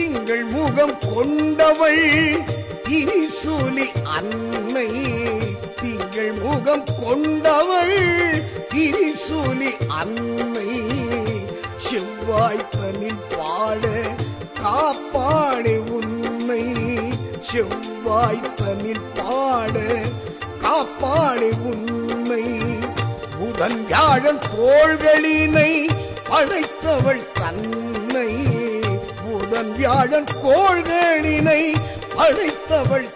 திங்கள் முகம் கொண்டவள். திரிசூலி அன்னை திங்கள் முகம் கொண்டவள். திரிசூலி அன்னை செவ்வாய் பாட காப்பாடு உன்னை. செவ்வாய் பாட காப்பாடு உன்னை. புதன் வியாழன் தோள்களினை படைத்தவள் தன்னை புதன் வியாழன் கோள்களினை படைத்தவள்